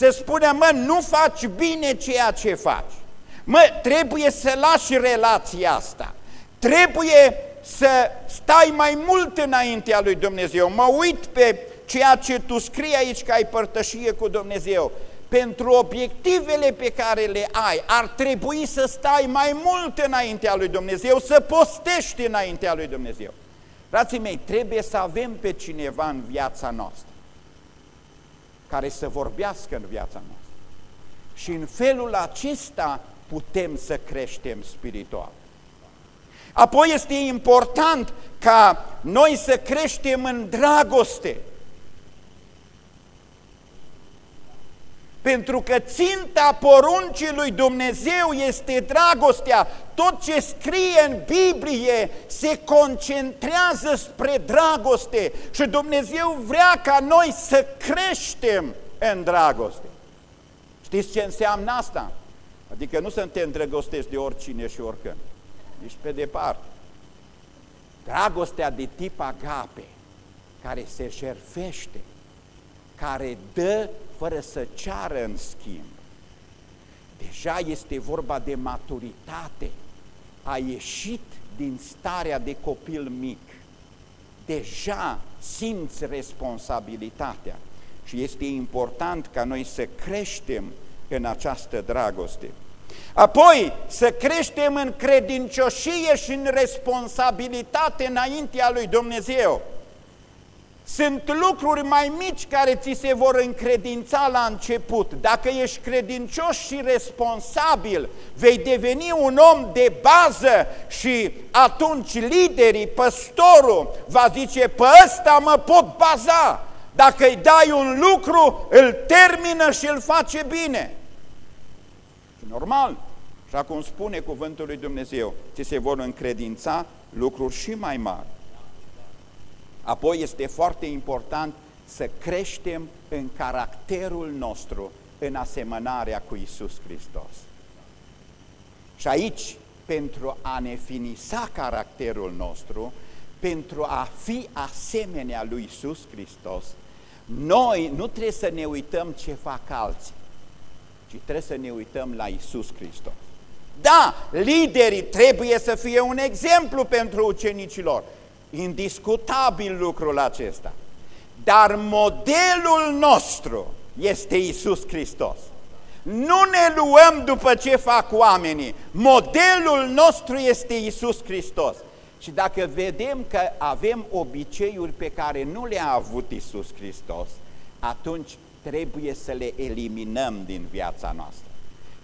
să spună, mă, nu faci bine ceea ce faci. Mă, trebuie să lași relația asta. Trebuie să stai mai mult înaintea lui Dumnezeu. Mă uit pe ceea ce tu scrii aici că ai părtășie cu Dumnezeu. Pentru obiectivele pe care le ai, ar trebui să stai mai mult înaintea lui Dumnezeu, să postești înaintea lui Dumnezeu. Frații mei, trebuie să avem pe cineva în viața noastră care să vorbească în viața noastră. Și în felul acesta putem să creștem spiritual. Apoi este important ca noi să creștem în dragoste. Pentru că ținta poruncii lui Dumnezeu este dragostea. Tot ce scrie în Biblie se concentrează spre dragoste și Dumnezeu vrea ca noi să creștem în dragoste. Știți ce înseamnă asta? Adică nu să te îndrăgostești de oricine și oricând, nici pe departe. Dragostea de tip agape, care se șerfește, care dă fără să ceară în schimb. Deja este vorba de maturitate. A ieșit din starea de copil mic. Deja simți responsabilitatea și este important ca noi să creștem în această dragoste. Apoi să creștem în credincioșie și în responsabilitate înaintea lui Dumnezeu. Sunt lucruri mai mici care ți se vor încredința la început. Dacă ești credincios și responsabil, vei deveni un om de bază și atunci liderii, păstorul va zice, pe ăsta mă pot baza. Dacă îi dai un lucru, îl termină și îl face bine. Normal, așa cum spune cuvântul lui Dumnezeu, ți se vor încredința lucruri și mai mari. Apoi este foarte important să creștem în caracterul nostru, în asemănarea cu Isus Hristos. Și aici, pentru a ne finisa caracterul nostru, pentru a fi asemenea lui Isus Hristos, noi nu trebuie să ne uităm ce fac alții, ci trebuie să ne uităm la Isus Hristos. Da, liderii trebuie să fie un exemplu pentru ucenicilor, indiscutabil lucrul acesta. Dar modelul nostru este Isus Hristos. Nu ne luăm după ce fac oamenii, modelul nostru este Isus Hristos. Și dacă vedem că avem obiceiuri pe care nu le-a avut Isus Hristos, atunci trebuie să le eliminăm din viața noastră.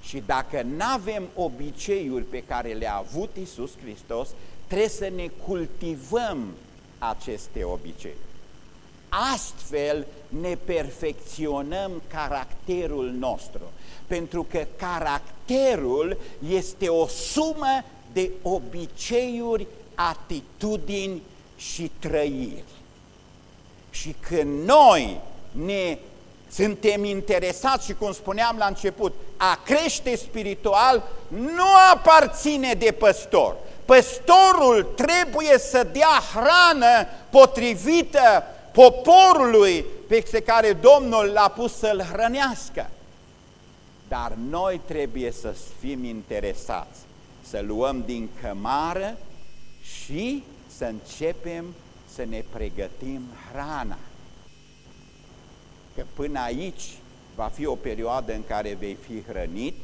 Și dacă nu avem obiceiuri pe care le-a avut Isus Hristos, trebuie să ne cultivăm aceste obiceiuri. Astfel ne perfecționăm caracterul nostru, pentru că caracterul este o sumă de obiceiuri, atitudini și trăiri. Și când noi ne suntem interesați și cum spuneam la început, a crește spiritual nu aparține de păstor. Păstorul trebuie să dea hrană potrivită poporului pe care Domnul l-a pus să-l hrănească. Dar noi trebuie să fim interesați, să luăm din cămară și să începem să ne pregătim hrana că până aici va fi o perioadă în care vei fi hrănit,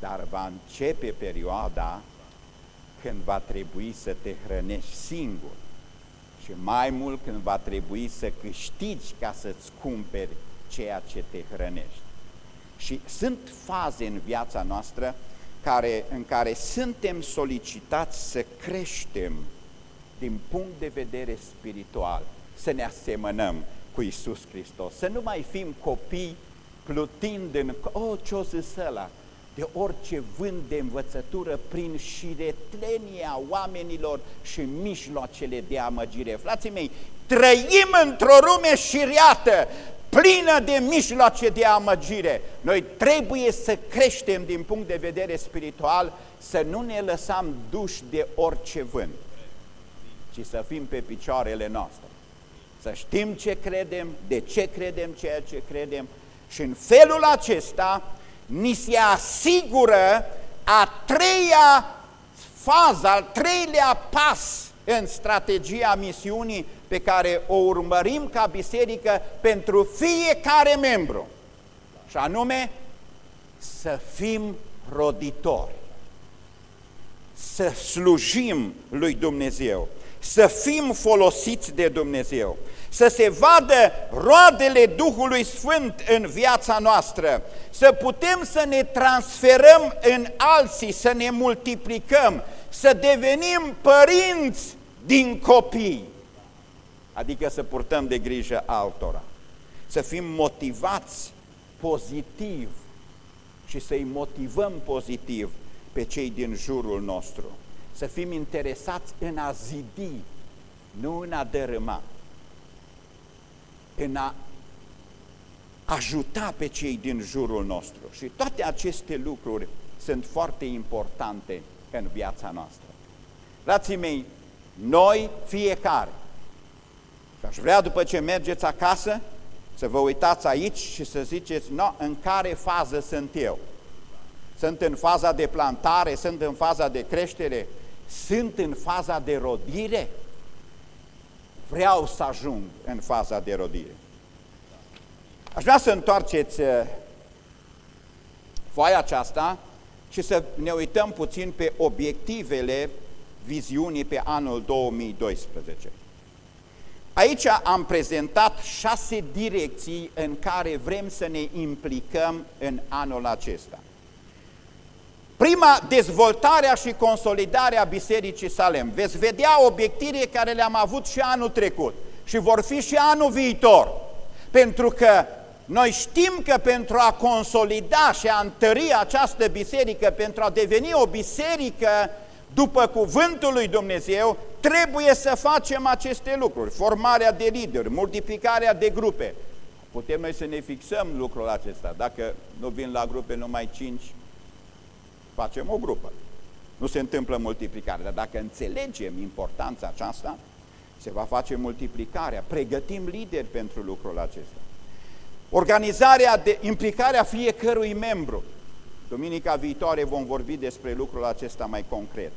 dar va începe perioada când va trebui să te hrănești singur și mai mult când va trebui să câștigi ca să-ți cumperi ceea ce te hrănești. Și sunt faze în viața noastră care, în care suntem solicitați să creștem din punct de vedere spiritual, să ne asemănăm, cu Isus Hristos. Să nu mai fim copii plutind în, oh, ce-o zis ăla, de orice vânt de învățătură prin șiretlenia oamenilor și mijloacele de amăgire. Frații mei, trăim într-o lume șiriată, plină de mijloace de amăgire. Noi trebuie să creștem din punct de vedere spiritual, să nu ne lăsăm duși de orice vânt, ci să fim pe picioarele noastre să știm ce credem, de ce credem ceea ce credem Și în felul acesta ni se asigură a treia fază, al treilea pas în strategia misiunii pe care o urmărim ca biserică pentru fiecare membru. Și anume să fim roditori, să slujim lui Dumnezeu, să fim folosiți de Dumnezeu, să se vadă roadele Duhului Sfânt în viața noastră, să putem să ne transferăm în alții, să ne multiplicăm, să devenim părinți din copii, adică să purtăm de grijă altora, să fim motivați pozitiv și să-i motivăm pozitiv pe cei din jurul nostru, să fim interesați în a zidi, nu în a dărâma, în a ajuta pe cei din jurul nostru. Și toate aceste lucruri sunt foarte importante în viața noastră. Frații mei, noi fiecare, și aș vrea după ce mergeți acasă, să vă uitați aici și să ziceți, no, în care fază sunt eu? Sunt în faza de plantare, sunt în faza de creștere, sunt în faza de rodire? Vreau să ajung în faza de rodire. Aș vrea să întoarceți uh, foaia aceasta și să ne uităm puțin pe obiectivele viziunii pe anul 2012. Aici am prezentat șase direcții în care vrem să ne implicăm în anul acesta. Prima, dezvoltarea și consolidarea Bisericii Salem. Veți vedea obiective care le-am avut și anul trecut și vor fi și anul viitor. Pentru că noi știm că pentru a consolida și a întări această biserică, pentru a deveni o biserică după cuvântul lui Dumnezeu, trebuie să facem aceste lucruri. Formarea de lideri, multiplicarea de grupe. Putem noi să ne fixăm lucrul acesta. Dacă nu vin la grupe numai cinci, facem o grupă. Nu se întâmplă multiplicarea, dar dacă înțelegem importanța aceasta, se va face multiplicarea. Pregătim lideri pentru lucrul acesta. Organizarea de implicarea fiecărui membru. Duminica viitoare vom vorbi despre lucrul acesta mai concret.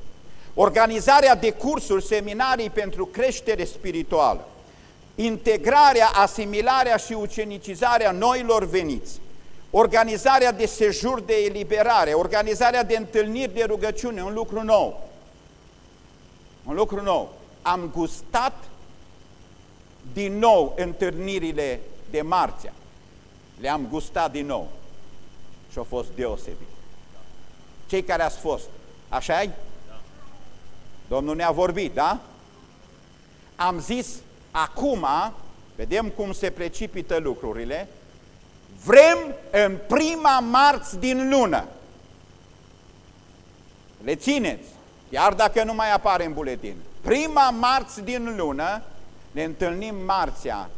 Organizarea de cursuri, seminarii pentru creștere spirituală. Integrarea, asimilarea și ucenicizarea noilor veniți. Organizarea de sejur de eliberare, organizarea de întâlniri de rugăciune, un lucru nou. Un lucru nou. Am gustat din nou întâlnirile de marțea. Le-am gustat din nou și au fost deosebit. Cei care ați fost, așa -i? Domnul ne-a vorbit, da? Am zis, acum, vedem cum se precipită lucrurile, vrem în prima marți din lună. Le țineți, chiar dacă nu mai apare în buletin. Prima marți din lună ne întâlnim marțea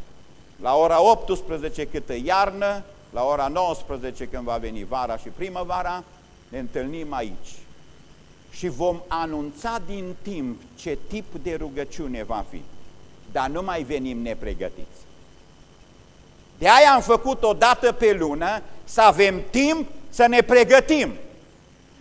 la ora 18 câtă iarnă, la ora 19 când va veni vara și primăvara, ne întâlnim aici și vom anunța din timp ce tip de rugăciune va fi, dar nu mai venim nepregătiți. De aia am făcut o dată pe lună să avem timp să ne pregătim.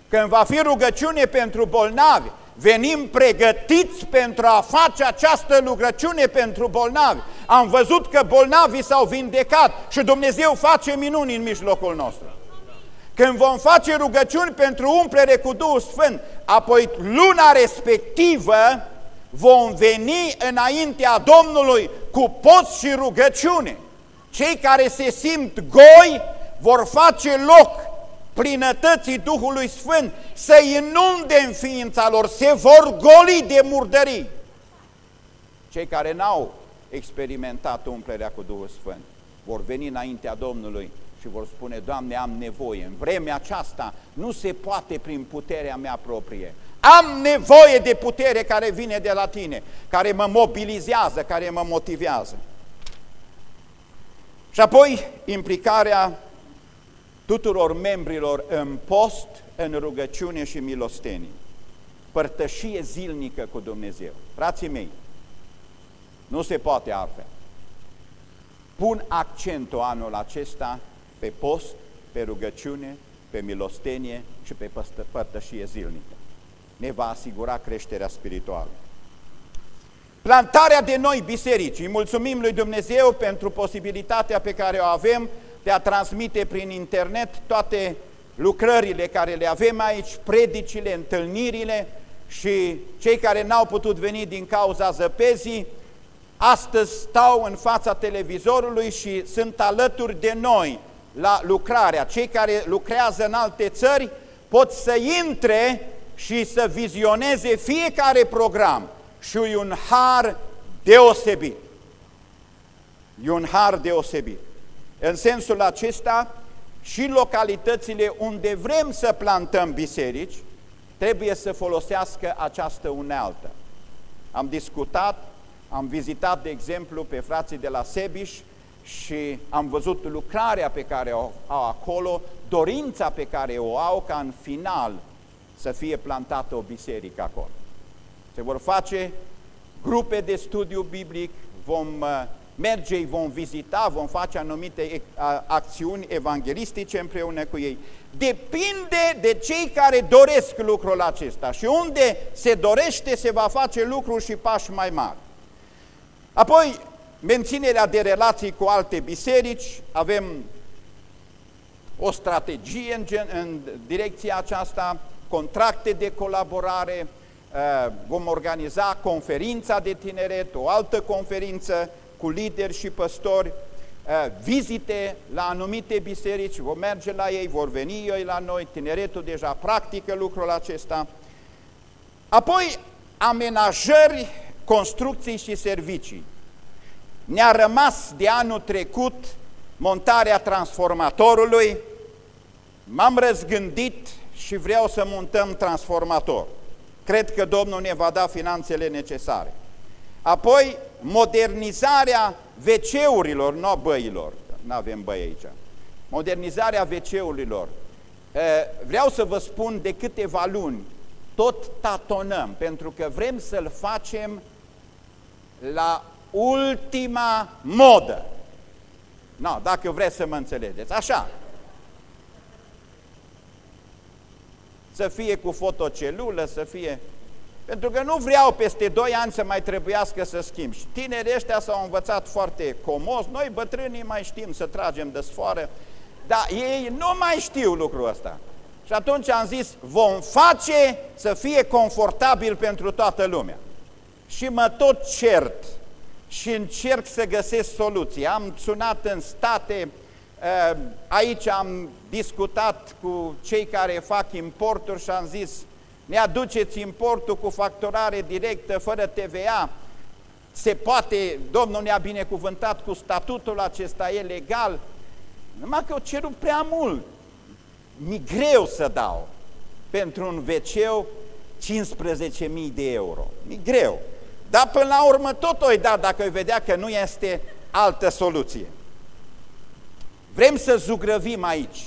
Când va fi rugăciune pentru bolnavi, venim pregătiți pentru a face această rugăciune pentru bolnavi. Am văzut că bolnavii s-au vindecat și Dumnezeu face minuni în mijlocul nostru. Când vom face rugăciuni pentru umplere cu Duhul Sfânt, apoi luna respectivă vom veni înaintea Domnului cu post și rugăciune. Cei care se simt goi vor face loc plinătății Duhului Sfânt să inunde în ființa lor, se vor goli de murdării. Cei care n-au experimentat umplerea cu Duhul Sfânt vor veni înaintea Domnului și vor spune, Doamne, am nevoie. În vremea aceasta nu se poate prin puterea mea proprie. Am nevoie de putere care vine de la Tine, care mă mobilizează, care mă motivează. Și apoi implicarea tuturor membrilor în post, în rugăciune și milostenie. Părtășie zilnică cu Dumnezeu. Frații mei, nu se poate altfel. Pun accentul anul acesta pe post, pe rugăciune, pe milostenie și pe părtășie zilnică. Ne va asigura creșterea spirituală. Plantarea de noi biserici. Îi mulțumim lui Dumnezeu pentru posibilitatea pe care o avem de a transmite prin internet toate lucrările care le avem aici, predicile, întâlnirile și cei care n-au putut veni din cauza zăpezii, astăzi stau în fața televizorului și sunt alături de noi la lucrarea. Cei care lucrează în alte țări pot să intre și să vizioneze fiecare program și e un har deosebit. E un har deosebit. În sensul acesta, și localitățile unde vrem să plantăm biserici, trebuie să folosească această unealtă. Am discutat, am vizitat, de exemplu, pe frații de la Sebiș și am văzut lucrarea pe care o au acolo, dorința pe care o au ca în final să fie plantată o biserică acolo. Se vor face grupe de studiu biblic, vom uh, merge, îi vom vizita, vom face anumite acțiuni evanghelistice împreună cu ei. Depinde de cei care doresc lucrul acesta și unde se dorește se va face lucrul și pași mai mari. Apoi, menținerea de relații cu alte biserici, avem o strategie în, gen, în direcția aceasta, contracte de colaborare, uh, vom organiza conferința de tineret, o altă conferință cu lideri și păstori, uh, vizite la anumite biserici, vom merge la ei, vor veni ei la noi, tineretul deja practică lucrul acesta. Apoi, amenajări, construcții și servicii. Ne-a rămas de anul trecut montarea transformatorului, m-am răzgândit și vreau să montăm transformator. Cred că Domnul ne va da finanțele necesare. Apoi, modernizarea WC-urilor, nu băilor, nu avem băi aici, modernizarea WC-urilor. Vreau să vă spun de câteva luni, tot tatonăm, pentru că vrem să-l facem la ultima modă. No, dacă vreți să mă înțelegeți, așa. Să fie cu fotocelulă, să fie pentru că nu vreau peste 2 ani să mai trebuiască să schimb. Și tinerii ăștia s-au învățat foarte comos, noi bătrânii mai știm să tragem de sfoară, dar ei nu mai știu lucrul ăsta. Și atunci am zis, vom face să fie confortabil pentru toată lumea. Și mă tot cert și încerc să găsesc soluții. Am sunat în state, ă, aici am discutat cu cei care fac importuri și am zis, ne aduceți importul cu facturare directă, fără TVA, se poate, Domnul ne-a binecuvântat cu statutul acesta, e legal, numai că o cerut prea mult. Mi greu să dau pentru un wc 15.000 de euro. Mi greu. Dar până la urmă tot o da dacă îi vedea că nu este altă soluție. Vrem să zugrăvim aici.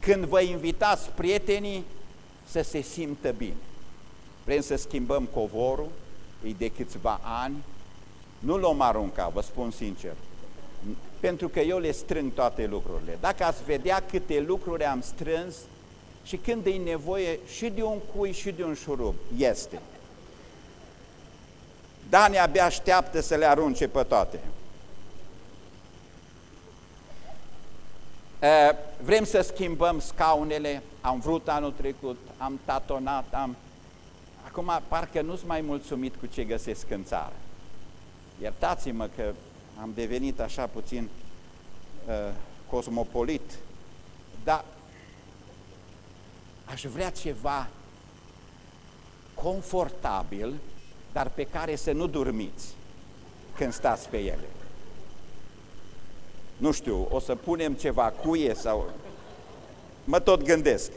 Când vă invitați prietenii, să se simtă bine. Vrem să schimbăm covorul, e de câțiva ani, nu l-om arunca, vă spun sincer, pentru că eu le strâng toate lucrurile. Dacă ați vedea câte lucruri am strâns și când e nevoie și de un cui și de un șurub, este. Dani abia așteaptă să le arunce pe toate. Vrem să schimbăm scaunele, am vrut anul trecut, am tatonat, am... Acum parcă nu-s mai mulțumit cu ce găsesc în țară. Iertați-mă că am devenit așa puțin uh, cosmopolit, dar aș vrea ceva confortabil, dar pe care să nu dormiți când stați pe ele. Nu știu, o să punem ceva cuie sau mă tot gândesc.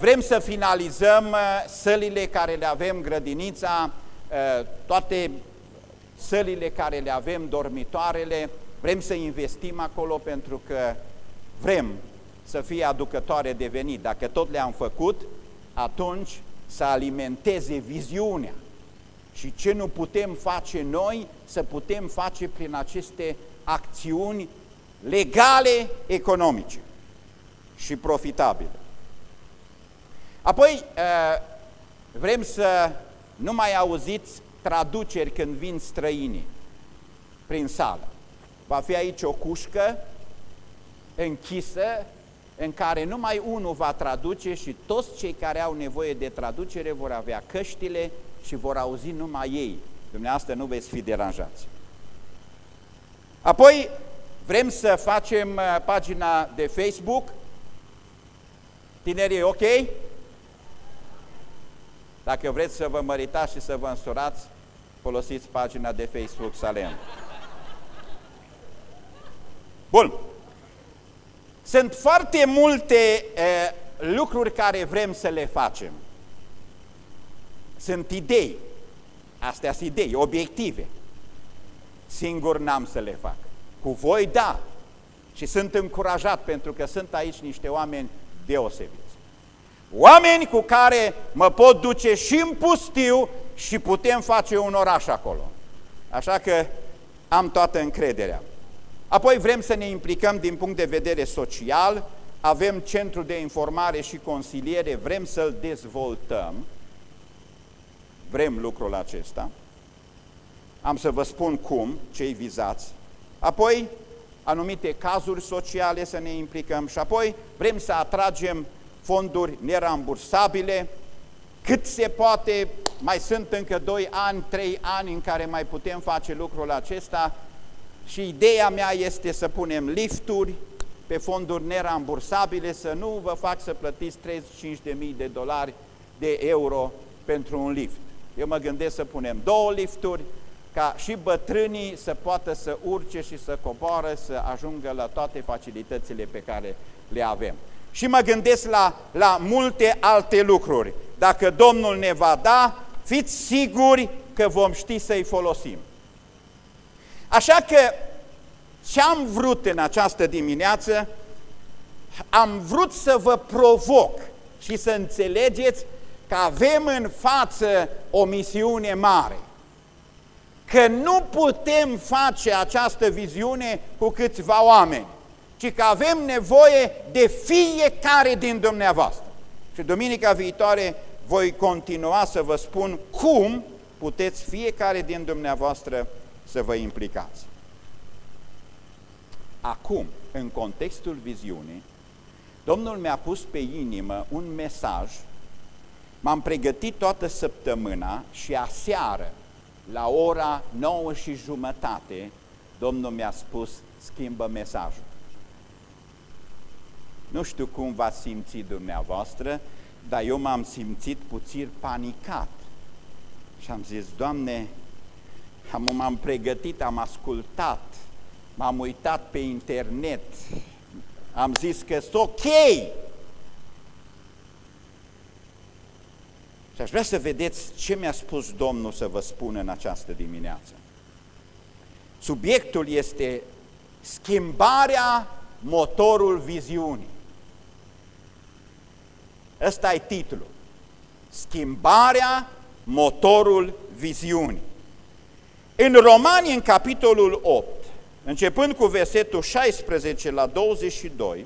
Vrem să finalizăm sălile care le avem, grădinița, toate sălile care le avem, dormitoarele, vrem să investim acolo pentru că vrem să fie aducătoare de venit. Dacă tot le-am făcut, atunci să alimenteze viziunea. Și ce nu putem face noi, să putem face prin aceste acțiuni legale, economice și profitabile. Apoi, uh, vrem să nu mai auziți traduceri când vin străinii prin sală. Va fi aici o cușcă închisă în care numai unul va traduce și toți cei care au nevoie de traducere vor avea căștile și vor auzi numai ei. Dumneavoastră nu veți fi deranjați. Apoi vrem să facem uh, pagina de Facebook. Tinerii, ok? Dacă vreți să vă măritați și să vă însurați, folosiți pagina de Facebook Salem. Bun. Sunt foarte multe e, lucruri care vrem să le facem. Sunt idei. Astea sunt idei, obiective. Singur n-am să le fac. Cu voi, da. Și sunt încurajat pentru că sunt aici niște oameni deosebiți. Oameni cu care mă pot duce și în pustiu și putem face un oraș acolo. Așa că am toată încrederea. Apoi vrem să ne implicăm din punct de vedere social, avem centru de informare și consiliere, vrem să-l dezvoltăm, vrem lucrul acesta. Am să vă spun cum, cei vizați. Apoi, anumite cazuri sociale să ne implicăm și apoi vrem să atragem fonduri nerambursabile, cât se poate, mai sunt încă 2 ani, 3 ani în care mai putem face lucrul acesta, și ideea mea este să punem lifturi pe fonduri nerambursabile, să nu vă fac să plătiți 35.000 de dolari de euro pentru un lift. Eu mă gândesc să punem două lifturi, ca și bătrânii să poată să urce și să coboară, să ajungă la toate facilitățile pe care le avem. Și mă gândesc la, la multe alte lucruri. Dacă Domnul ne va da, fiți siguri că vom ști să-i folosim. Așa că ce am vrut în această dimineață, am vrut să vă provoc și să înțelegeți că avem în față o misiune mare. Că nu putem face această viziune cu câțiva oameni, ci că avem nevoie de fiecare din dumneavoastră. Și duminica viitoare voi continua să vă spun cum puteți fiecare din dumneavoastră să vă implicați. Acum, în contextul viziunii, Domnul mi-a pus pe inimă un mesaj, m-am pregătit toată săptămâna și aseară, la ora 9 și jumătate, Domnul mi-a spus, schimbă mesajul. Nu știu cum v-ați simțit dumneavoastră, dar eu m-am simțit puțin panicat. Și am zis, Doamne, m-am pregătit, am ascultat, m-am uitat pe internet, am zis că sunt ok. Și aș vrea să vedeți ce mi-a spus Domnul să vă spun în această dimineață. Subiectul este schimbarea motorul viziunii. Ăsta e titlul. Schimbarea motorul viziunii. În Romani, în capitolul 8, începând cu versetul 16 la 22,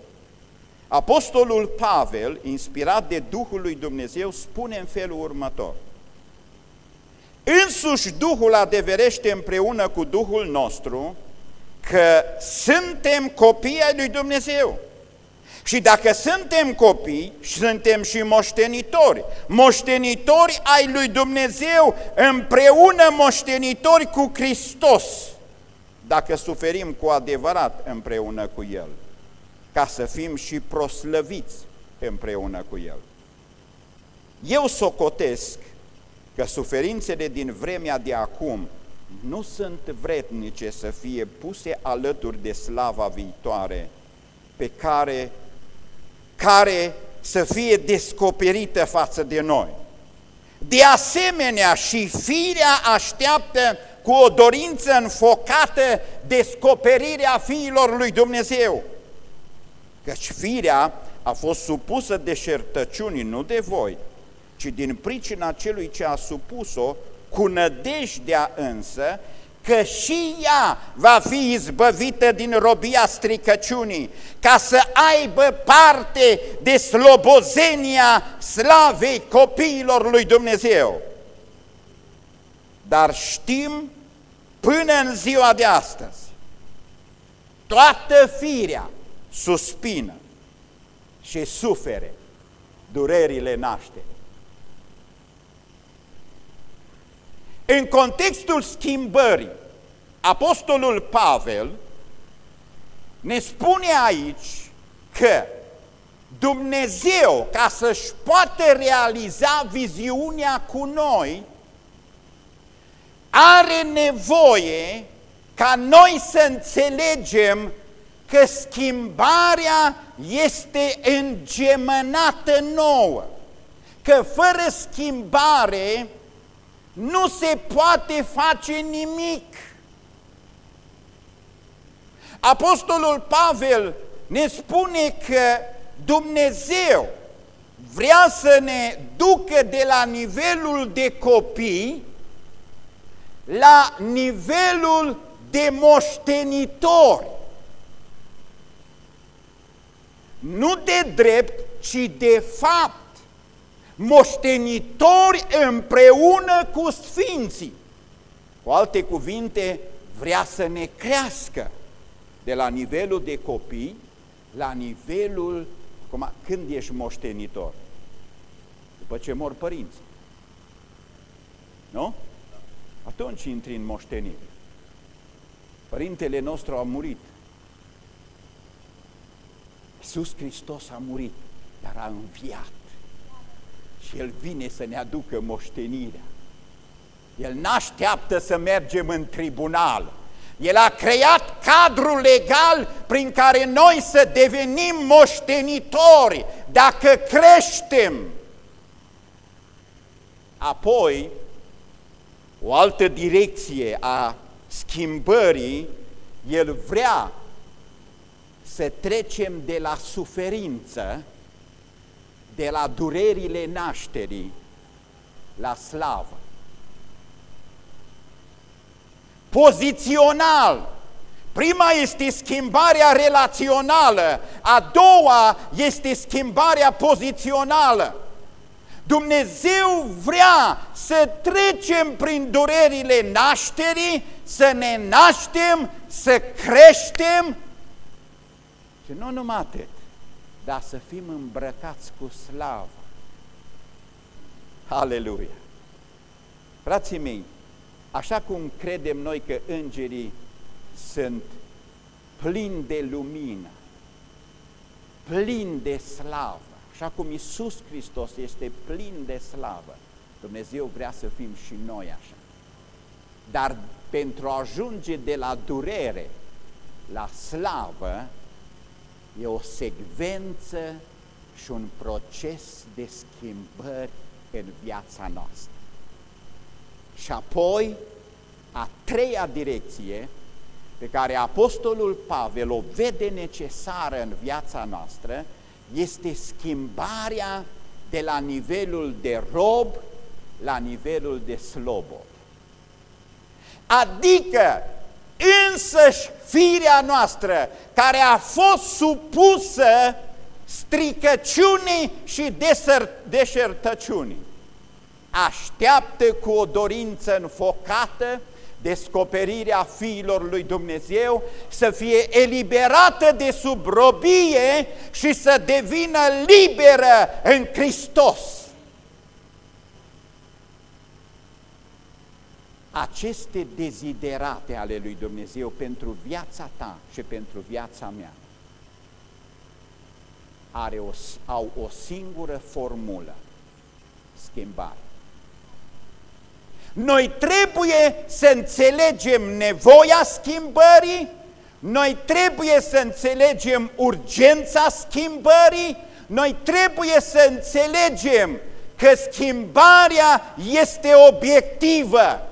Apostolul Pavel, inspirat de Duhul lui Dumnezeu, spune în felul următor. Însuși Duhul adeverește împreună cu Duhul nostru că suntem copii ai lui Dumnezeu. Și dacă suntem copii, suntem și moștenitori, moștenitori ai lui Dumnezeu, împreună moștenitori cu Hristos, dacă suferim cu adevărat împreună cu El, ca să fim și proslăviți împreună cu El. Eu socotesc că suferințele din vremea de acum nu sunt vretnice să fie puse alături de slava viitoare pe care care să fie descoperită față de noi. De asemenea, și firea așteaptă cu o dorință înfocată descoperirea fiilor lui Dumnezeu. Căci firea a fost supusă deșertăciunii, nu de voi, ci din pricina celui ce a supus-o, cu nădejdea însă că și ea va fi izbăvită din robia stricăciunii, ca să aibă parte de slobozenia slavei copiilor lui Dumnezeu. Dar știm până în ziua de astăzi, toată firea suspină și sufere durerile nașterii. În contextul schimbării, Apostolul Pavel ne spune aici că Dumnezeu, ca să-și poată realiza viziunea cu noi, are nevoie ca noi să înțelegem că schimbarea este îngemănată nouă, că fără schimbare nu se poate face nimic. Apostolul Pavel ne spune că Dumnezeu vrea să ne ducă de la nivelul de copii la nivelul de moștenitori. Nu de drept, ci de fapt moștenitori împreună cu sfinții. Cu alte cuvinte, vrea să ne crească de la nivelul de copii la nivelul, cum, când ești moștenitor? După ce mor părinții. Nu? Atunci intri în moștenire. Părintele nostru a murit. Iisus Hristos a murit, dar a înviat și El vine să ne aducă moștenirea. El n-așteaptă să mergem în tribunal. El a creat cadrul legal prin care noi să devenim moștenitori dacă creștem. Apoi, o altă direcție a schimbării, El vrea să trecem de la suferință de la durerile nașterii la slavă. Pozițional, prima este schimbarea relațională, a doua este schimbarea pozițională. Dumnezeu vrea să trecem prin durerile nașterii, să ne naștem, să creștem și nu numai atât, dar să fim îmbrăcați cu slavă. Aleluia! Frații mei, așa cum credem noi că îngerii sunt plini de lumină, plini de slavă, așa cum Iisus Hristos este plin de slavă, Dumnezeu vrea să fim și noi așa. Dar pentru a ajunge de la durere la slavă, e o secvență și un proces de schimbări în viața noastră. Și apoi, a treia direcție pe care Apostolul Pavel o vede necesară în viața noastră este schimbarea de la nivelul de rob la nivelul de slobod. Adică însăși firea noastră, care a fost supusă stricăciunii și deșertăciunii. Așteaptă cu o dorință înfocată descoperirea fiilor lui Dumnezeu, să fie eliberată de sub robie și să devină liberă în Hristos. Aceste deziderate ale lui Dumnezeu pentru viața ta și pentru viața mea are o, au o singură formulă, schimbare. Noi trebuie să înțelegem nevoia schimbării, noi trebuie să înțelegem urgența schimbării, noi trebuie să înțelegem că schimbarea este obiectivă,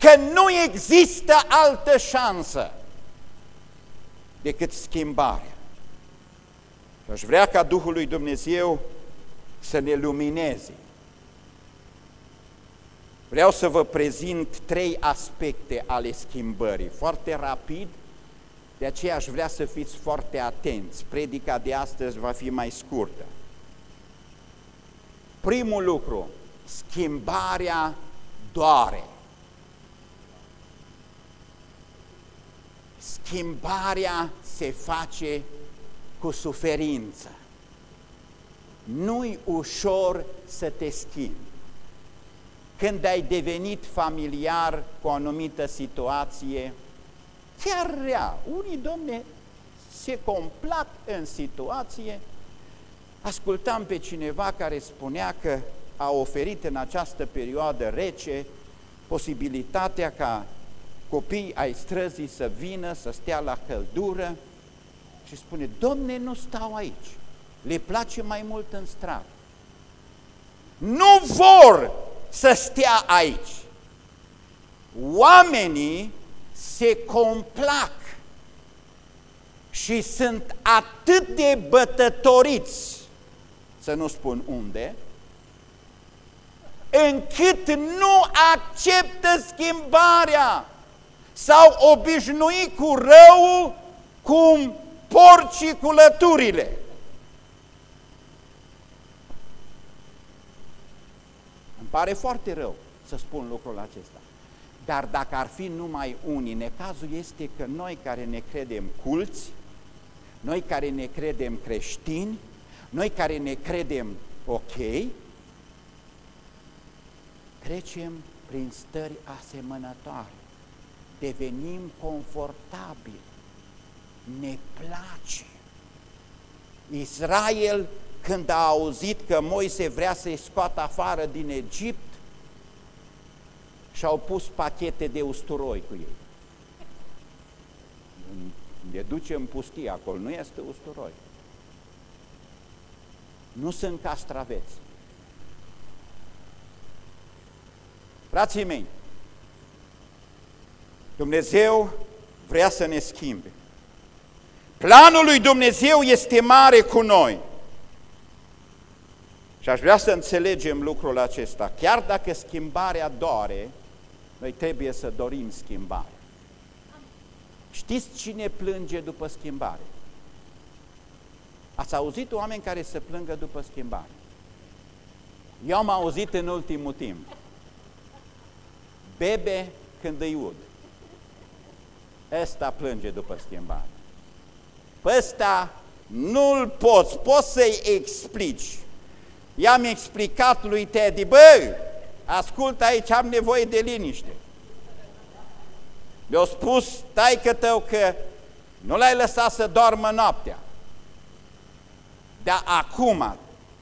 că nu există altă șansă decât schimbarea. Și aș vrea ca Duhul lui Dumnezeu să ne lumineze Vreau să vă prezint trei aspecte ale schimbării, foarte rapid, de aceea aș vrea să fiți foarte atenți. Predica de astăzi va fi mai scurtă. Primul lucru, schimbarea doare. Schimbarea se face cu suferință. Nu-i ușor să te schimbi. Când ai devenit familiar cu o anumită situație, chiar rea, unii, domne, se complac în situație. Ascultam pe cineva care spunea că a oferit în această perioadă rece posibilitatea ca copii ai străzii să vină, să stea la căldură și spune, Domne, nu stau aici, le place mai mult în stradă. Nu vor să stea aici. Oamenii se complac și sunt atât de bătătoriți, să nu spun unde, încât nu acceptă schimbarea. S-au obișnuit cu rău cum porci cu lăturile. Îmi pare foarte rău să spun lucrul acesta. Dar dacă ar fi numai unii, necazul este că noi care ne credem culți, noi care ne credem creștini, noi care ne credem ok, trecem prin stări asemănătoare, devenim confortabili, ne place. Israel, când a auzit că Moise vrea să-i scoată afară din Egipt, și-au pus pachete de usturoi cu ei. Ne duce în pustie, acolo nu este usturoi. Nu sunt castraveți. Frații mei, Dumnezeu vrea să ne schimbe. Planul lui Dumnezeu este mare cu noi. Și aș vrea să înțelegem lucrul acesta. Chiar dacă schimbarea doare, noi trebuie să dorim schimbare. Știți cine plânge după schimbare? Ați auzit oameni care se plângă după schimbare? Eu am auzit în ultimul timp. Bebe când îi ud. Ăsta plânge după schimbare. Pe ăsta nu-l poți, poți să-i explici. I-am explicat lui Teddy, bă, ascultă aici, am nevoie de liniște. Mi-a spus taică tău că nu l-ai lăsat să doarmă noaptea. Dar acum,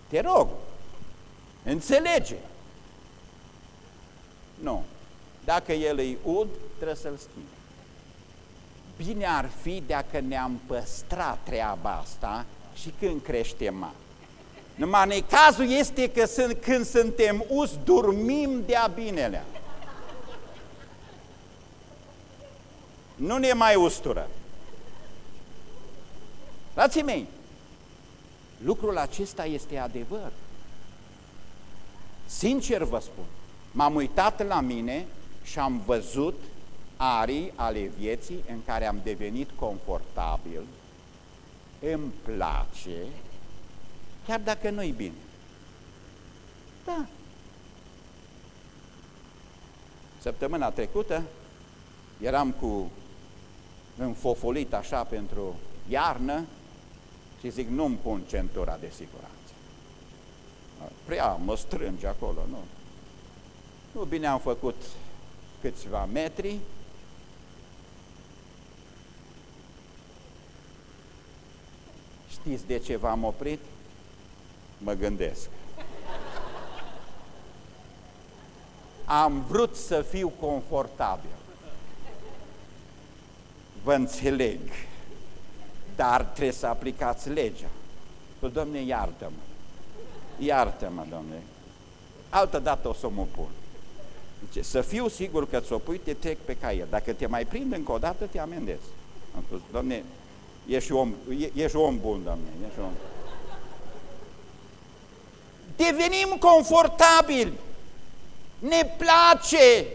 te rog, înțelege. Nu. Dacă el îi ud, trebuie să-l schimbi. Bine ar fi dacă ne-am păstrat treaba asta și când creștem mari. Numai necazul este că sunt, când suntem us, dormim de-a binelea. Nu ne mai ustură. Frații mei, lucrul acesta este adevăr. Sincer vă spun, m-am uitat la mine și am văzut arii ale vieții în care am devenit confortabil, îmi place, chiar dacă nu-i bine. Da. Săptămâna trecută eram cu înfofolit așa pentru iarnă și zic, nu-mi pun centura de siguranță. Prea mă strânge acolo, nu. Nu bine am făcut câțiva metri, Știți de ce v-am oprit? mă gândesc. Am vrut să fiu confortabil. Vă înțeleg, dar trebuie să aplicați legea. Păi, Doamne, iartă-mă. Iartă-mă, Doamne. Altă dată o să mă pun. Zice, să fiu sigur că ți-o pui, te trec pe caier. Dacă te mai prind încă o dată, te amendez. Am spus, Doamne, ești om, ești om bun, Doamne, ești om bun devenim confortabili. Ne place!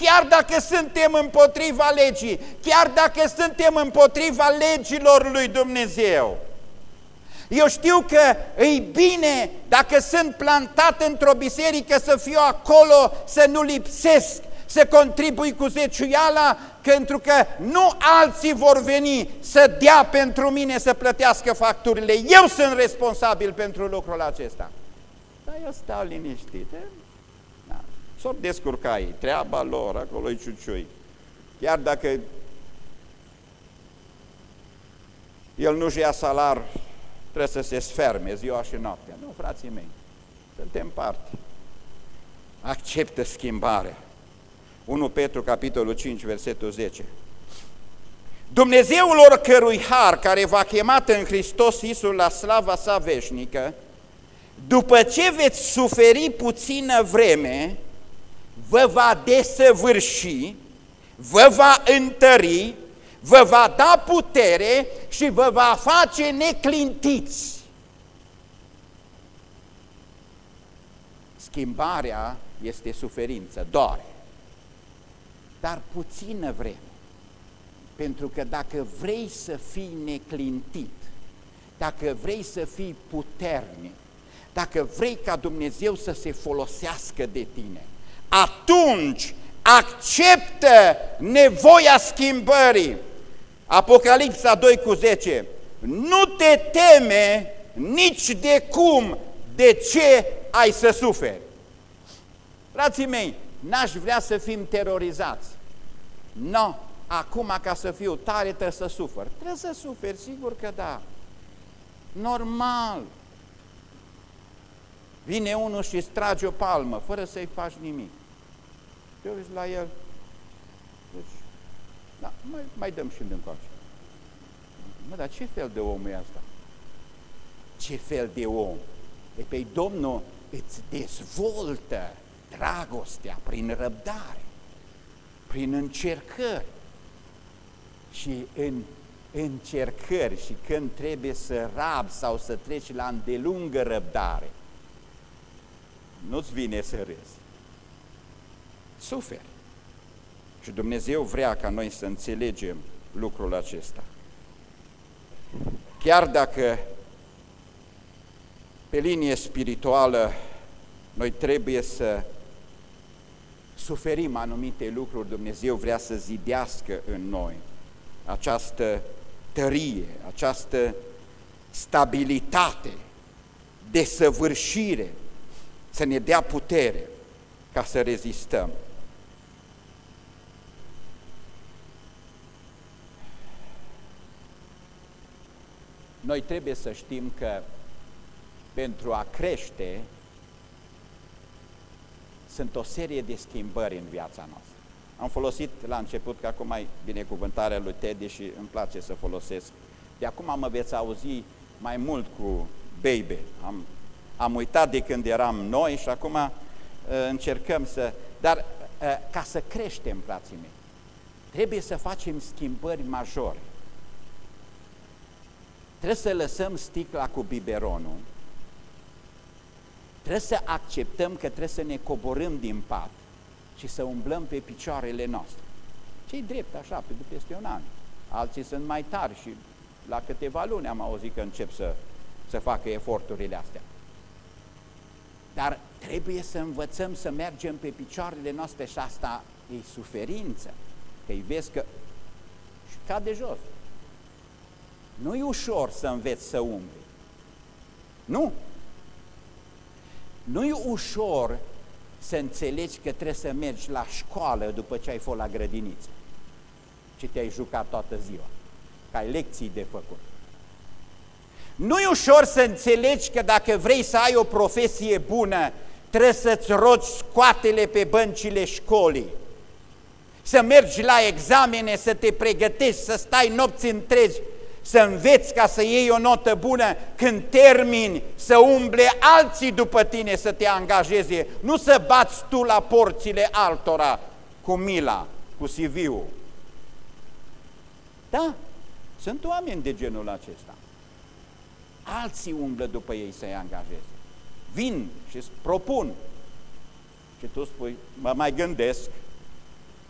Chiar dacă suntem împotriva legii, chiar dacă suntem împotriva legilor lui Dumnezeu. Eu știu că e bine dacă sunt plantat într-o biserică să fiu acolo, să nu lipsesc, să contribui cu zeciuiala, pentru că nu alții vor veni să dea pentru mine să plătească facturile. Eu sunt responsabil pentru lucrul acesta. Dar eu stau liniștit. Da. S-or descurcai, treaba lor, acolo-i ciuciui. Chiar dacă el nu-și ia salar, trebuie să se sferme ziua și noaptea. Nu, frații mei, suntem parte. Acceptă schimbarea. 1 Petru, capitolul 5, versetul 10. Dumnezeul oricărui har care v-a chemat în Hristos Iisus la slava sa veșnică, după ce veți suferi puțină vreme, vă va desăvârși, vă va întări, vă va da putere și vă va face neclintiți. Schimbarea este suferință, doare dar puțină vreme. Pentru că dacă vrei să fii neclintit, dacă vrei să fii puternic, dacă vrei ca Dumnezeu să se folosească de tine, atunci acceptă nevoia schimbării. Apocalipsa 2 cu 10. Nu te teme nici de cum, de ce ai să suferi. Frații mei, n-aș vrea să fim terorizați. Nu, no. acum ca să fiu tare trebuie să sufăr. Trebuie să suferi, sigur că da. Normal. Vine unul și îți trage o palmă, fără să-i faci nimic. Te uiți la el. Deci, da, mai, mai dăm și încoace. Mă, dar ce fel de om e asta? Ce fel de om? E pe Domnul îți dezvoltă dragostea, prin răbdare, prin încercări. Și în încercări și când trebuie să rab sau să treci la îndelungă răbdare, nu-ți vine să râzi. Suferi. Și Dumnezeu vrea ca noi să înțelegem lucrul acesta. Chiar dacă pe linie spirituală noi trebuie să suferim anumite lucruri, Dumnezeu vrea să zidească în noi această tărie, această stabilitate, desăvârșire, să ne dea putere ca să rezistăm. Noi trebuie să știm că pentru a crește sunt o serie de schimbări în viața noastră. Am folosit la început, că acum mai binecuvântarea lui Teddy și îmi place să folosesc. De acum mă veți auzi mai mult cu baby. Am, am uitat de când eram noi și acum uh, încercăm să... Dar uh, ca să creștem, frații mei, trebuie să facem schimbări majore. Trebuie să lăsăm sticla cu biberonul Trebuie să acceptăm că trebuie să ne coborâm din pat și să umblăm pe picioarele noastre. ce drept așa, pentru peste un an. Alții sunt mai tari și la câteva luni am auzit că încep să, să facă eforturile astea. Dar trebuie să învățăm să mergem pe picioarele noastre și asta e suferință. Că îi vezi că și cade jos. Nu e ușor să înveți să umbli. Nu, nu e ușor să înțelegi că trebuie să mergi la școală după ce ai fost la grădiniță și te-ai jucat toată ziua, că ai lecții de făcut. Nu e ușor să înțelegi că dacă vrei să ai o profesie bună, trebuie să-ți rogi scoatele pe băncile școlii, să mergi la examene, să te pregătești, să stai nopți întregi să înveți ca să iei o notă bună, când termini să umble alții după tine să te angajeze, nu să bați tu la porțile altora cu mila, cu CV-ul. Da, sunt oameni de genul acesta. Alții umblă după ei să-i angajeze. Vin și îți propun. Și tu spui, mă mai gândesc,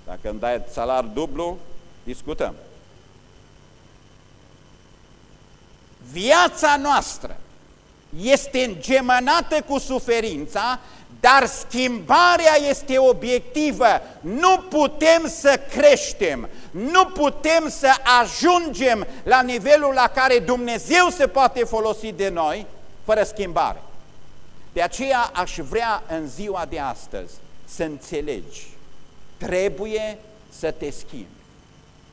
dacă îmi dai salar dublu, discutăm. Viața noastră este îngemănată cu suferința, dar schimbarea este obiectivă. Nu putem să creștem, nu putem să ajungem la nivelul la care Dumnezeu se poate folosi de noi fără schimbare. De aceea aș vrea în ziua de astăzi să înțelegi, trebuie să te schimbi,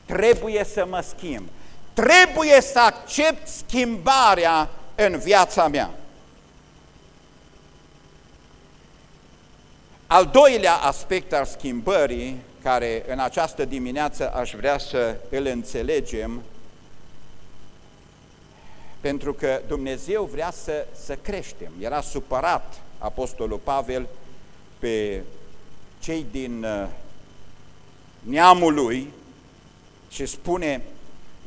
trebuie să mă schimb, trebuie să accept schimbarea în viața mea. Al doilea aspect al schimbării, care în această dimineață aș vrea să îl înțelegem, pentru că Dumnezeu vrea să, să creștem. Era supărat Apostolul Pavel pe cei din uh, neamul lui și spune,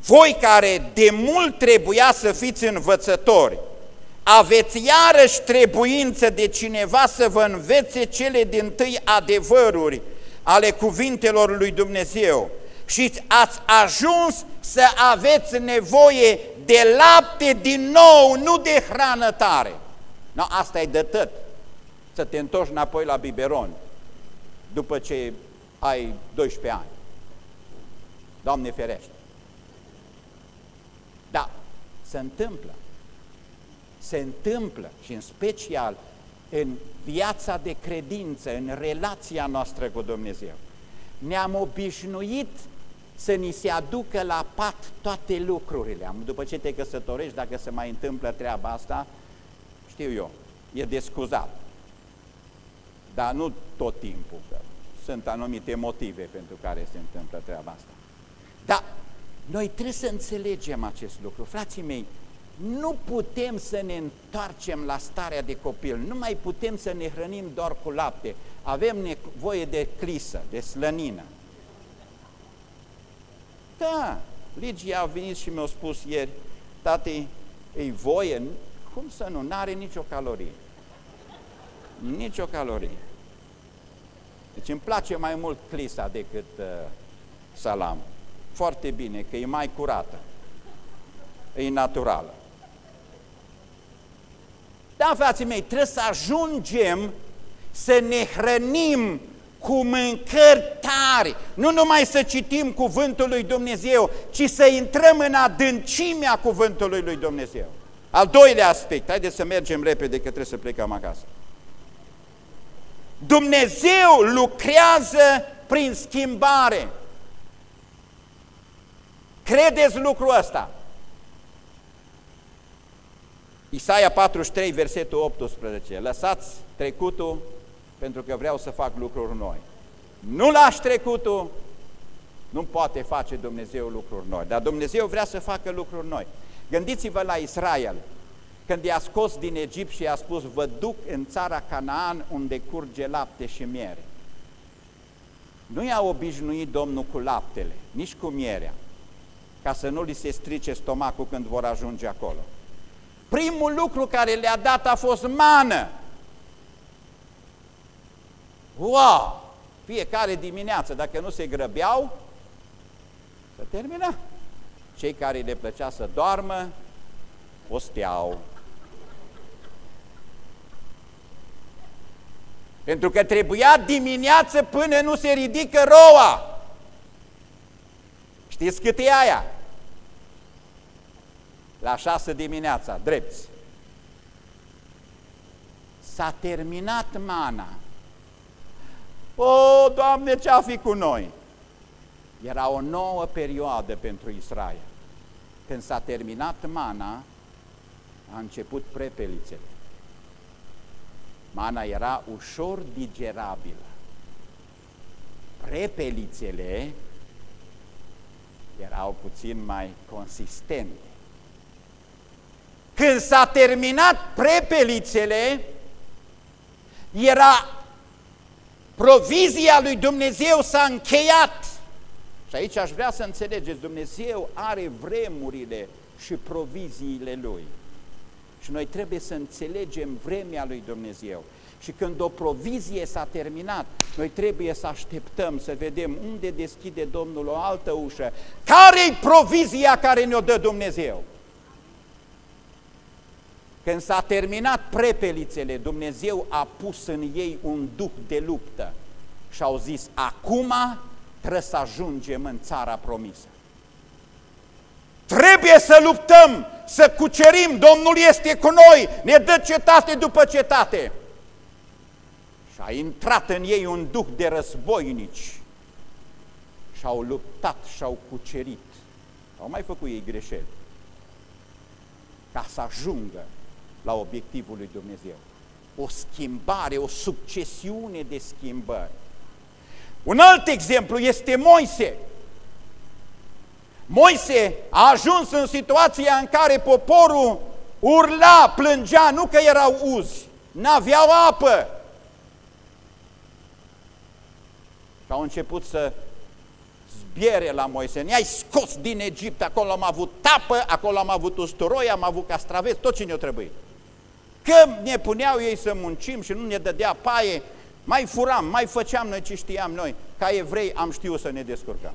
voi care de mult trebuia să fiți învățători, aveți iarăși trebuință de cineva să vă învețe cele din tâi adevăruri ale cuvintelor lui Dumnezeu și ați ajuns să aveți nevoie de lapte din nou, nu de hrană tare. No, asta e de tot. Să te întorci înapoi la biberon după ce ai 12 ani. Doamne ferește! Da, se întâmplă. Se întâmplă și în special în viața de credință, în relația noastră cu Dumnezeu. Ne-am obișnuit să ni se aducă la pat toate lucrurile. După ce te căsătorești, dacă se mai întâmplă treaba asta, știu eu, e de scuzat. Dar nu tot timpul, că sunt anumite motive pentru care se întâmplă treaba asta. Dar noi trebuie să înțelegem acest lucru. Frații mei, nu putem să ne întoarcem la starea de copil, nu mai putem să ne hrănim doar cu lapte. Avem nevoie de clisă, de slănină. Da, Ligia a venit și mi-a spus ieri, tati, e voie? Cum să nu? N-are nicio calorie. Nicio calorie. Deci îmi place mai mult clisa decât uh, salamul foarte bine, că e mai curată, e naturală. Da, frații mei, trebuie să ajungem să ne hrănim cu mâncări tari, nu numai să citim cuvântul lui Dumnezeu, ci să intrăm în adâncimea cuvântului lui Dumnezeu. Al doilea aspect, haideți să mergem repede că trebuie să plecăm acasă. Dumnezeu lucrează prin schimbare. Credeți lucrul ăsta? Isaia 43, versetul 18. Lăsați trecutul pentru că vreau să fac lucruri noi. Nu lași trecutul, nu poate face Dumnezeu lucruri noi. Dar Dumnezeu vrea să facă lucruri noi. Gândiți-vă la Israel, când i-a scos din Egipt și i-a spus, vă duc în țara Canaan unde curge lapte și miere. Nu i-a obișnuit Domnul cu laptele, nici cu mierea ca să nu li se strice stomacul când vor ajunge acolo. Primul lucru care le-a dat a fost mană. Wow! Fiecare dimineață, dacă nu se grăbeau, să termina. Cei care le plăcea să doarmă, osteau. Pentru că trebuia dimineață până nu se ridică roa. Știți cât e aia? La șase dimineața, drepți. S-a terminat mana. O, Doamne, ce-a fi cu noi? Era o nouă perioadă pentru Israel. Când s-a terminat mana, a început prepelițele. Mana era ușor digerabilă. Prepelițele erau puțin mai consistente. Când s-a terminat prepelițele, era provizia lui Dumnezeu s-a încheiat. Și aici aș vrea să înțelegeți, Dumnezeu are vremurile și proviziile Lui. Și noi trebuie să înțelegem vremea lui Dumnezeu. Și când o provizie s-a terminat, noi trebuie să așteptăm să vedem unde deschide Domnul o altă ușă. Care-i provizia care ne-o dă Dumnezeu? Când s-a terminat prepelițele, Dumnezeu a pus în ei un duh de luptă și au zis, acum trebuie să ajungem în țara promisă. Trebuie să luptăm, să cucerim, Domnul este cu noi, ne dă cetate după cetate. Și a intrat în ei un duh de războinici și au luptat și au cucerit. Au mai făcut ei greșeli ca să ajungă la obiectivul lui Dumnezeu. O schimbare, o succesiune de schimbări. Un alt exemplu este Moise. Moise a ajuns în situația în care poporul urla, plângea, nu că erau uzi, n-aveau apă. Și au început să zbiere la Moise. Ne-ai scos din Egipt, acolo am avut tapă, acolo am avut usturoi, am avut castraveți, tot ce ne-a trebuit. Că ne puneau ei să muncim și nu ne dădea paie, mai furam, mai făceam noi ce știam noi. Ca evrei am știut să ne descurcăm.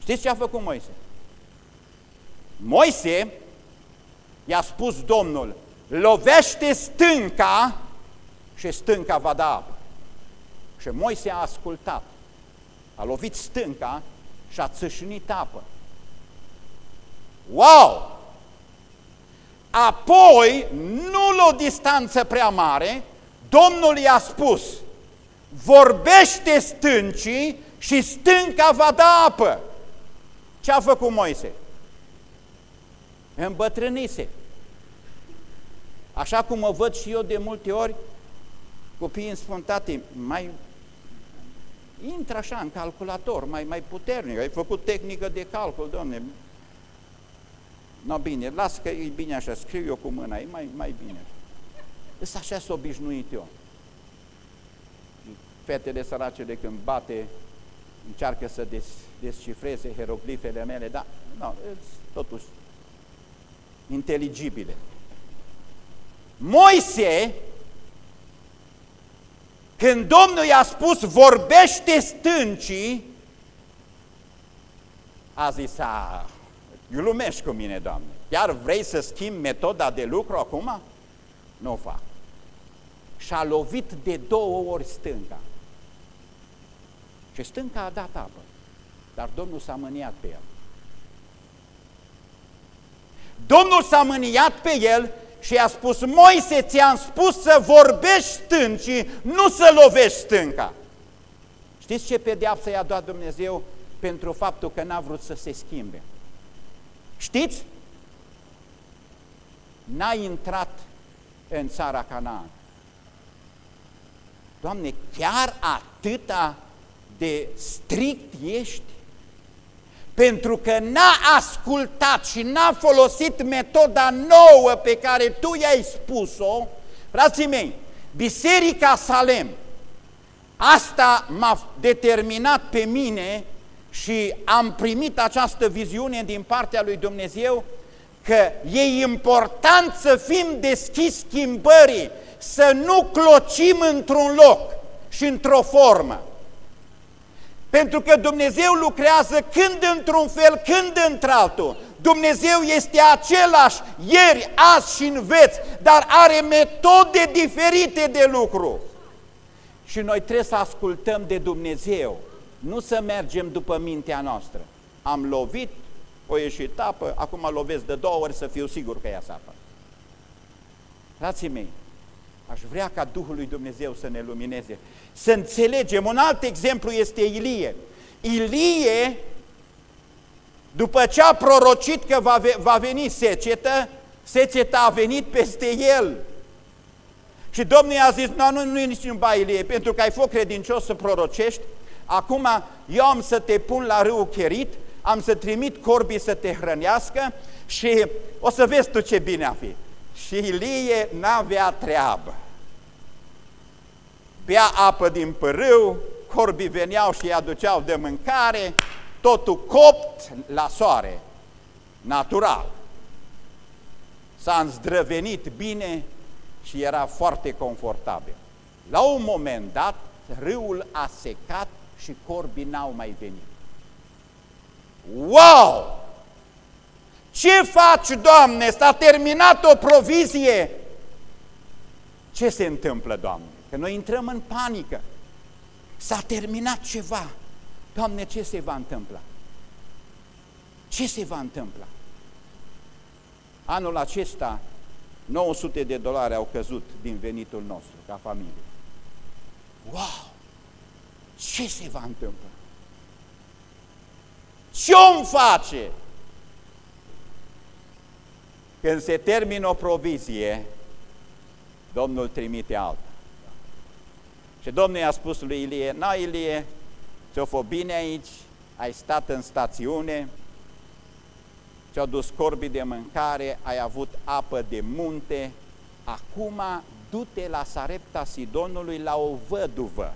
Știți ce a făcut Moise? Moise i-a spus Domnul, lovește stânca și stânca va da apă. Și Moise a ascultat, a lovit stânca și a țâșnit apă. Wow! Apoi, nu la o distanță prea mare, Domnul i-a spus, vorbește stâncii și stânca va da apă. Ce a făcut Moise? Îmbătrânise. Așa cum mă văd și eu de multe ori, copiii îmi spun, tati, mai intră așa în calculator, mai, mai puternic, ai făcut tehnică de calcul, domne, No, bine, las că e bine așa, scriu eu cu mâna, e mai, mai bine. Îs așa s-a obișnuit eu. Fetele săracele când bate, încearcă să des, descifreze hieroglifele mele, dar no, totuși inteligibile. Moise, când Domnul i-a spus, vorbește stâncii, a zis, a, Glumești cu mine, Doamne. Chiar vrei să schimbi metoda de lucru acum? Nu o fac. Și-a lovit de două ori stânga. Și stânga a dat apă. Dar Domnul s-a mâniat pe el. Domnul s-a mâniat pe el și i-a spus, Moise, ți-am spus să vorbești stâncii, nu să lovești stânca. Știți ce pedeapsă i-a dat Dumnezeu pentru faptul că n-a vrut să se schimbe? Știți? N-ai intrat în țara Canaan. Doamne, chiar atâta de strict ești? Pentru că n-a ascultat și n-a folosit metoda nouă pe care tu i-ai spus-o, frații mei, Biserica Salem, asta m-a determinat pe mine și am primit această viziune din partea lui Dumnezeu că e important să fim deschiși schimbării, să nu clocim într-un loc și într-o formă. Pentru că Dumnezeu lucrează când într-un fel, când într-altul. Dumnezeu este același ieri, azi și în veți, dar are metode diferite de lucru. Și noi trebuie să ascultăm de Dumnezeu nu să mergem după mintea noastră. Am lovit, o ieșit apă, acum lovesc de două ori să fiu sigur că ia apă. Frații mei, aș vrea ca Duhul lui Dumnezeu să ne lumineze, să înțelegem. Un alt exemplu este Ilie. Ilie, după ce a prorocit că va, va veni secetă, seceta a venit peste el. Și Domnul i-a zis, nu, nu, nu e niciun bai Ilie, pentru că ai fost credincios să prorocești, acum eu am să te pun la râul Cherit, am să trimit corbii să te hrănească și o să vezi tu ce bine a fi. Și Ilie n-avea treabă. Bea apă din pârâu, corbii veneau și îi aduceau de mâncare, totul copt la soare, natural. s-a îndrăvenit bine și era foarte confortabil. La un moment dat, râul a secat și corbii n-au mai venit. Wow! Ce faci, Doamne? S-a terminat o provizie. Ce se întâmplă, Doamne? Că noi intrăm în panică. S-a terminat ceva. Doamne, ce se va întâmpla? Ce se va întâmpla? Anul acesta, 900 de dolari au căzut din venitul nostru, ca familie. Wow! Ce se va întâmpla? Ce om face? Când se termină o provizie, Domnul trimite alta. Și Domnul i-a spus lui Ilie, na Ilie, ți-o fost bine aici, ai stat în stațiune, ți-au dus corbii de mâncare, ai avut apă de munte, acum du-te la Sarepta Sidonului la o văduvă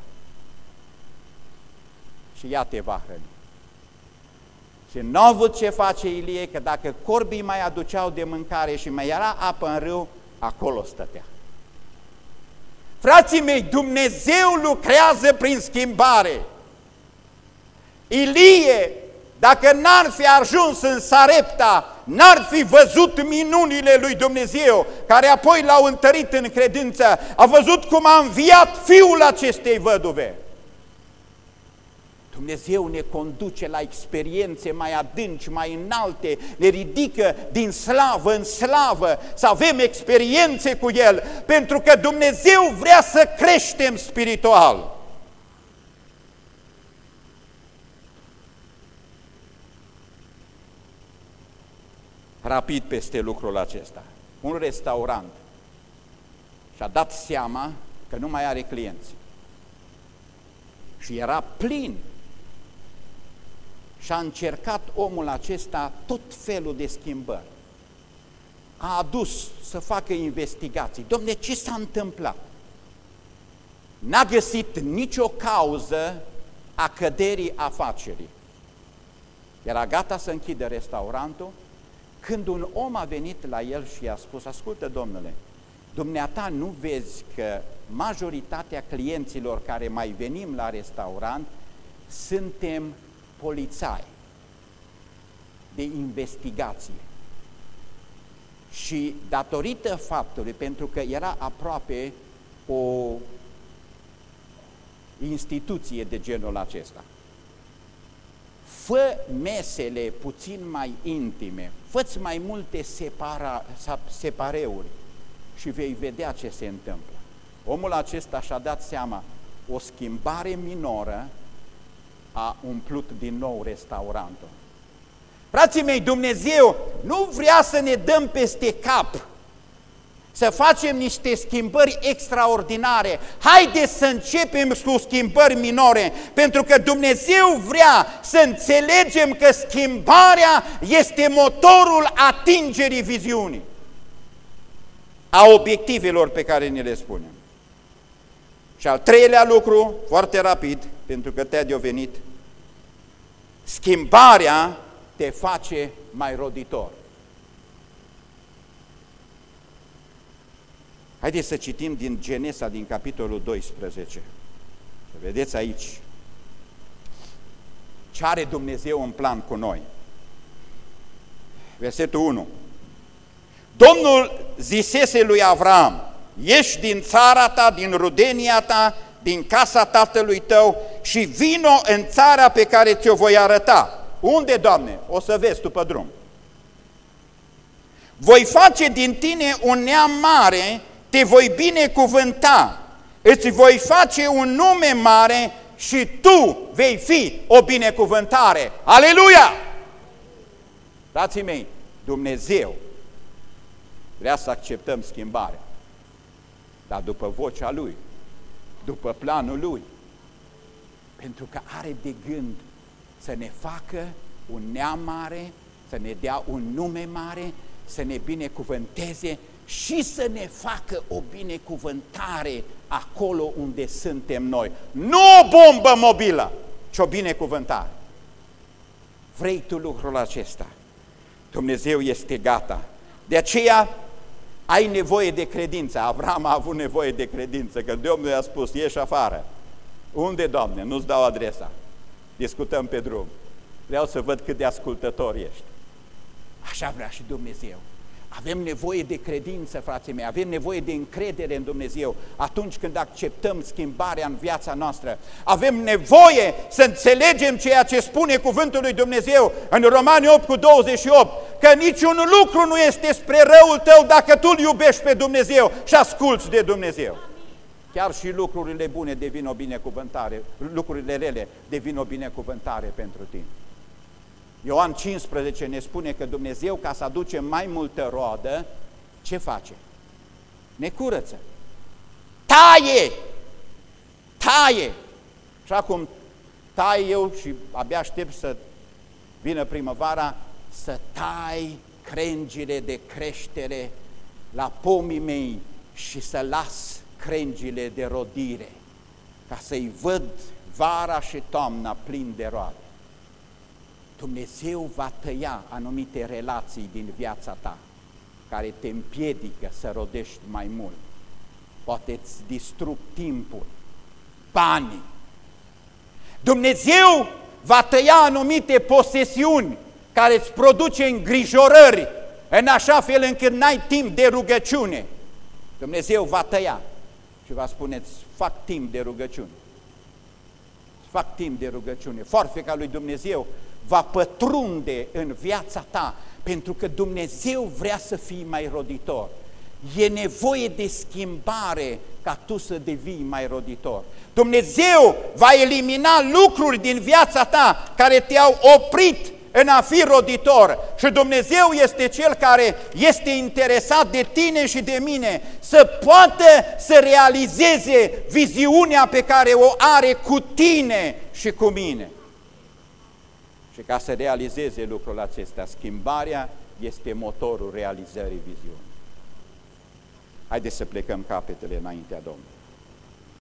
și ea te va hrăni. Și nu au avut ce face Ilie, că dacă corbii mai aduceau de mâncare și mai era apă în râu, acolo stătea. Frații mei, Dumnezeu lucrează prin schimbare. Ilie, dacă n-ar fi ajuns în Sarepta, n-ar fi văzut minunile lui Dumnezeu, care apoi l-au întărit în credință, a văzut cum a înviat fiul acestei văduve. Dumnezeu ne conduce la experiențe mai adânci, mai înalte, ne ridică din slavă în slavă, să avem experiențe cu El, pentru că Dumnezeu vrea să creștem spiritual. Rapid peste lucrul acesta. Un restaurant și-a dat seama că nu mai are clienți. Și era plin și a încercat omul acesta tot felul de schimbări. A adus să facă investigații. Domne, ce s-a întâmplat? N-a găsit nicio cauză a căderii afacerii. Era gata să închidă restaurantul când un om a venit la el și i-a spus, ascultă domnule, dumneata nu vezi că majoritatea clienților care mai venim la restaurant suntem polițai de investigație. Și datorită faptului, pentru că era aproape o instituție de genul acesta, fă mesele puțin mai intime, fă mai multe separa, separeuri și vei vedea ce se întâmplă. Omul acesta și-a dat seama, o schimbare minoră a umplut din nou restaurantul. Frații mei, Dumnezeu nu vrea să ne dăm peste cap, să facem niște schimbări extraordinare. Haideți să începem cu schimbări minore, pentru că Dumnezeu vrea să înțelegem că schimbarea este motorul atingerii viziunii, a obiectivelor pe care ni le spunem. Și al treilea lucru, foarte rapid, pentru că te-a venit, schimbarea te face mai roditor. Haideți să citim din Genesa, din capitolul 12. Să vedeți aici ce are Dumnezeu în plan cu noi. Versetul 1. Domnul zisese lui Avram, ieși din țara ta, din rudenia ta, din casa tatălui tău și vino în țara pe care ți-o voi arăta. Unde, Doamne? O să vezi tu pe drum. Voi face din tine un neam mare, te voi binecuvânta, îți voi face un nume mare și tu vei fi o binecuvântare. Aleluia! Frații mei, Dumnezeu vrea să acceptăm schimbarea, dar după vocea Lui, după planul Lui, pentru că are de gând să ne facă un neam mare, să ne dea un nume mare, să ne binecuvânteze și să ne facă o binecuvântare acolo unde suntem noi. Nu o bombă mobilă, ci o binecuvântare. Vrei tu lucrul acesta? Dumnezeu este gata. De aceea Ai nevoie de credință. Avram a avut nevoie de credință, că Domnul i-a spus, ieși afară. Unde, Doamne? Nu-ți dau adresa. Discutăm pe drum. Vreau să văd cât de ascultător ești. Așa vrea și Dumnezeu. Avem nevoie de credință, frații mei, avem nevoie de încredere în Dumnezeu atunci când acceptăm schimbarea în viața noastră. Avem nevoie să înțelegem ceea ce spune cuvântul lui Dumnezeu în Romani 8 cu 28, că niciun lucru nu este spre răul tău dacă tu îl iubești pe Dumnezeu și asculți de Dumnezeu. Chiar și lucrurile bune devin o binecuvântare, lucrurile rele devin o binecuvântare pentru tine. Ioan 15 ne spune că Dumnezeu, ca să aduce mai multă rodă, ce face? Ne curăță. Taie! Taie! Și acum tai eu și abia aștept să vină primăvara, să tai crengile de creștere la pomii mei și să las crengile de rodire, ca să-i văd vara și toamna plin de roade. Dumnezeu va tăia anumite relații din viața ta care te împiedică să rodești mai mult. Poate îți distrug timpul, banii. Dumnezeu va tăia anumite posesiuni care îți produce îngrijorări în așa fel încât n-ai timp de rugăciune. Dumnezeu va tăia și va spune, fac timp de rugăciune. Fac timp de rugăciune. Forfeca lui Dumnezeu va pătrunde în viața ta, pentru că Dumnezeu vrea să fii mai roditor. E nevoie de schimbare ca tu să devii mai roditor. Dumnezeu va elimina lucruri din viața ta care te-au oprit în a fi roditor. Și Dumnezeu este Cel care este interesat de tine și de mine să poată să realizeze viziunea pe care o are cu tine și cu mine. Și ca să realizeze lucrul acesta, schimbarea este motorul realizării viziunii. Haideți să plecăm capetele înaintea Domnului.